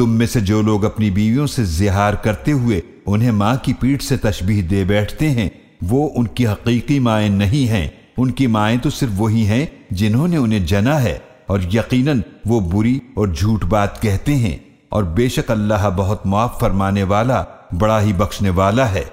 तुम में से जो लोग अपनी बीवियों से जिहार करते हुए उन्हें माँ की पीठ से तशबीह दे बैठते हैं, वो उनकी हकीकी माएँ नहीं हैं। उनकी माएँ तो सिर्फ़ वही हैं जिन्होंने उन्हें जना है और यकीनन वो बुरी और झूठ बात कहते हैं और बेशक अल्लाह बहुत माफ़ फरमाने वाला, बड़ा ही बख्शने वाला है।